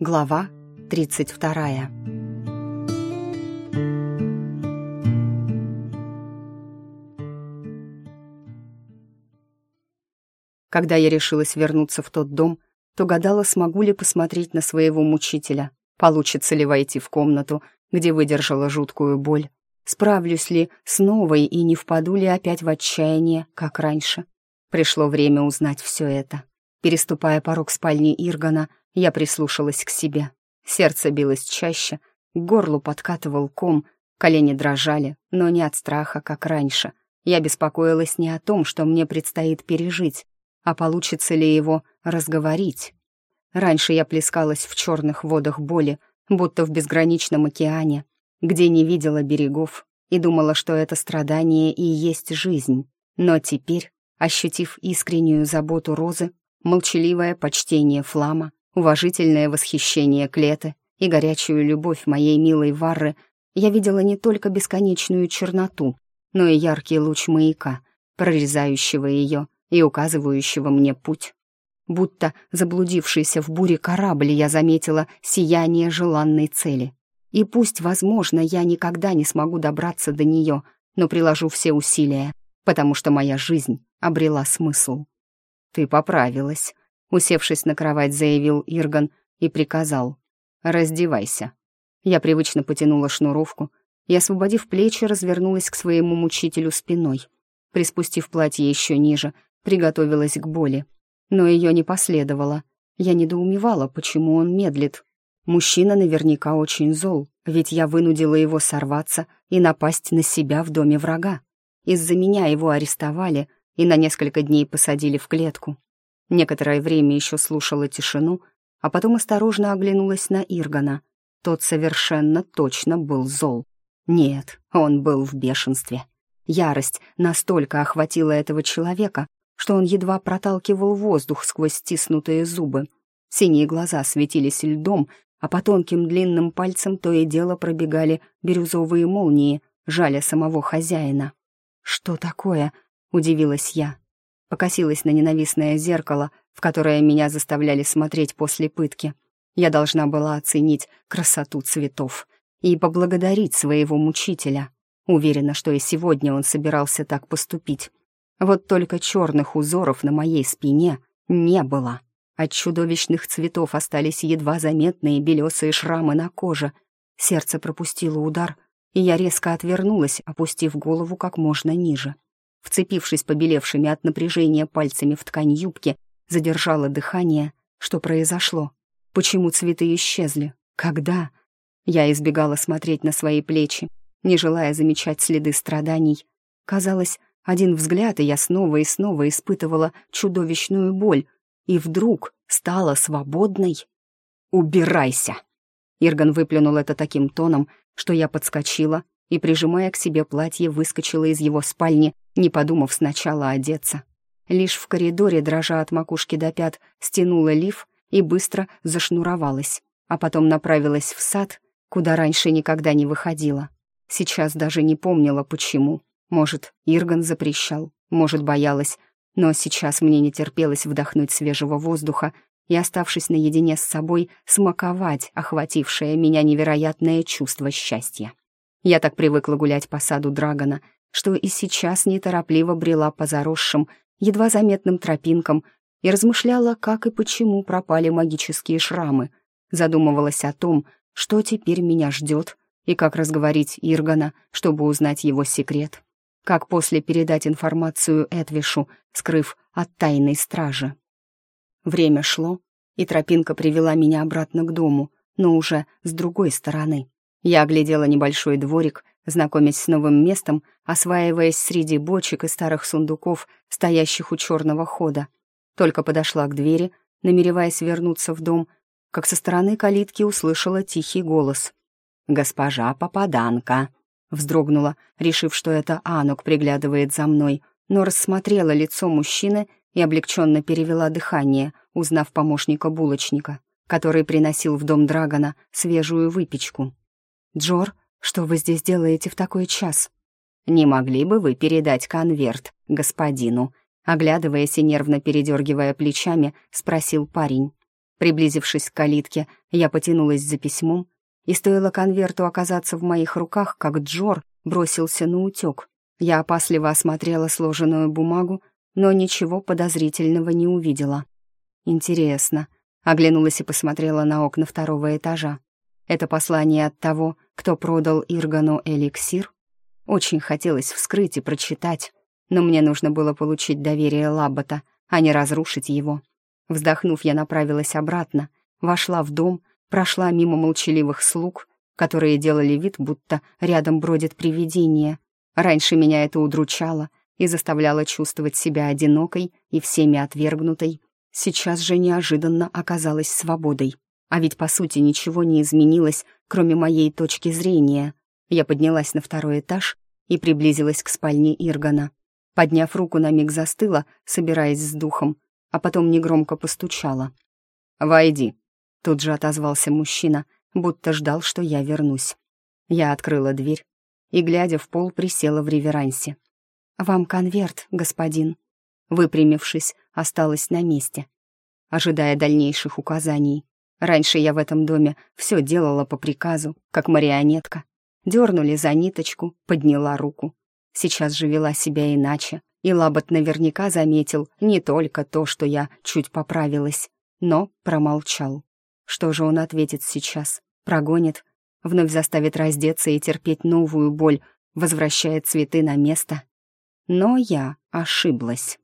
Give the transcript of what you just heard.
Глава 32 Когда я решилась вернуться в тот дом, то гадала, смогу ли посмотреть на своего мучителя, получится ли войти в комнату, где выдержала жуткую боль, справлюсь ли с новой и не впаду ли опять в отчаяние, как раньше. Пришло время узнать все это. Переступая порог спальни Иргана, я прислушалась к себе. Сердце билось чаще, к горлу подкатывал ком, колени дрожали, но не от страха, как раньше. Я беспокоилась не о том, что мне предстоит пережить, а получится ли его разговорить. Раньше я плескалась в черных водах боли, будто в безграничном океане, где не видела берегов и думала, что это страдание и есть жизнь. Но теперь, ощутив искреннюю заботу Розы, молчаливое почтение Флама, уважительное восхищение Клеты и горячую любовь моей милой Варры, я видела не только бесконечную черноту, но и яркий луч маяка, прорезающего ее и указывающего мне путь. Будто заблудившийся в буре корабль я заметила сияние желанной цели. И пусть, возможно, я никогда не смогу добраться до нее, но приложу все усилия, потому что моя жизнь обрела смысл. «Ты поправилась», — усевшись на кровать, заявил Ирган и приказал. «Раздевайся». Я привычно потянула шнуровку и, освободив плечи, развернулась к своему мучителю спиной. Приспустив платье еще ниже, приготовилась к боли — но ее не последовало. Я недоумевала, почему он медлит. Мужчина наверняка очень зол, ведь я вынудила его сорваться и напасть на себя в доме врага. Из-за меня его арестовали и на несколько дней посадили в клетку. Некоторое время еще слушала тишину, а потом осторожно оглянулась на Иргана. Тот совершенно точно был зол. Нет, он был в бешенстве. Ярость настолько охватила этого человека, что он едва проталкивал воздух сквозь стиснутые зубы. Синие глаза светились льдом, а по тонким длинным пальцам то и дело пробегали бирюзовые молнии, жаля самого хозяина. «Что такое?» — удивилась я. Покосилась на ненавистное зеркало, в которое меня заставляли смотреть после пытки. Я должна была оценить красоту цветов и поблагодарить своего мучителя. Уверена, что и сегодня он собирался так поступить. Вот только черных узоров на моей спине не было. От чудовищных цветов остались едва заметные белесые шрамы на коже. Сердце пропустило удар, и я резко отвернулась, опустив голову как можно ниже. Вцепившись побелевшими от напряжения пальцами в ткань юбки, задержала дыхание. Что произошло? Почему цветы исчезли? Когда? Я избегала смотреть на свои плечи, не желая замечать следы страданий. Казалось, один взгляд, и я снова и снова испытывала чудовищную боль, и вдруг стала свободной. «Убирайся!» Ирган выплюнул это таким тоном, что я подскочила и, прижимая к себе платье, выскочила из его спальни, не подумав сначала одеться. Лишь в коридоре, дрожа от макушки до пят, стянула лиф и быстро зашнуровалась, а потом направилась в сад, куда раньше никогда не выходила. Сейчас даже не помнила, почему. Может, Ирган запрещал, может, боялась, но сейчас мне не терпелось вдохнуть свежего воздуха и, оставшись наедине с собой, смаковать охватившее меня невероятное чувство счастья. Я так привыкла гулять по саду Драгона, что и сейчас неторопливо брела по заросшим, едва заметным тропинкам и размышляла, как и почему пропали магические шрамы, задумывалась о том, что теперь меня ждет и как разговорить Иргана, чтобы узнать его секрет как после передать информацию Эдвишу, скрыв от тайной стражи. Время шло, и тропинка привела меня обратно к дому, но уже с другой стороны. Я оглядела небольшой дворик, знакомясь с новым местом, осваиваясь среди бочек и старых сундуков, стоящих у черного хода. Только подошла к двери, намереваясь вернуться в дом, как со стороны калитки услышала тихий голос. «Госпожа Попаданка!» Вздрогнула, решив, что это Анук приглядывает за мной, но рассмотрела лицо мужчины и облегченно перевела дыхание, узнав помощника булочника, который приносил в дом Драгона свежую выпечку. «Джор, что вы здесь делаете в такой час?» «Не могли бы вы передать конверт господину?» Оглядываясь и нервно передергивая плечами, спросил парень. Приблизившись к калитке, я потянулась за письмом, и стоило конверту оказаться в моих руках, как Джор бросился на утек. Я опасливо осмотрела сложенную бумагу, но ничего подозрительного не увидела. Интересно. Оглянулась и посмотрела на окна второго этажа. Это послание от того, кто продал Иргану эликсир? Очень хотелось вскрыть и прочитать, но мне нужно было получить доверие Лаббата, а не разрушить его. Вздохнув, я направилась обратно, вошла в дом, прошла мимо молчаливых слуг, которые делали вид, будто рядом бродит привидение. Раньше меня это удручало и заставляло чувствовать себя одинокой и всеми отвергнутой. Сейчас же неожиданно оказалась свободой. А ведь, по сути, ничего не изменилось, кроме моей точки зрения. Я поднялась на второй этаж и приблизилась к спальне Иргана. Подняв руку, на миг застыла, собираясь с духом, а потом негромко постучала. «Войди», — тут же отозвался мужчина, будто ждал, что я вернусь. Я открыла дверь и, глядя в пол, присела в реверансе. «Вам конверт, господин». Выпрямившись, осталась на месте, ожидая дальнейших указаний. Раньше я в этом доме все делала по приказу, как марионетка. Дернули за ниточку, подняла руку. Сейчас же вела себя иначе, и Лабот наверняка заметил не только то, что я чуть поправилась, но промолчал. Что же он ответит сейчас? Прогонит? Вновь заставит раздеться и терпеть новую боль, возвращая цветы на место? Но я ошиблась.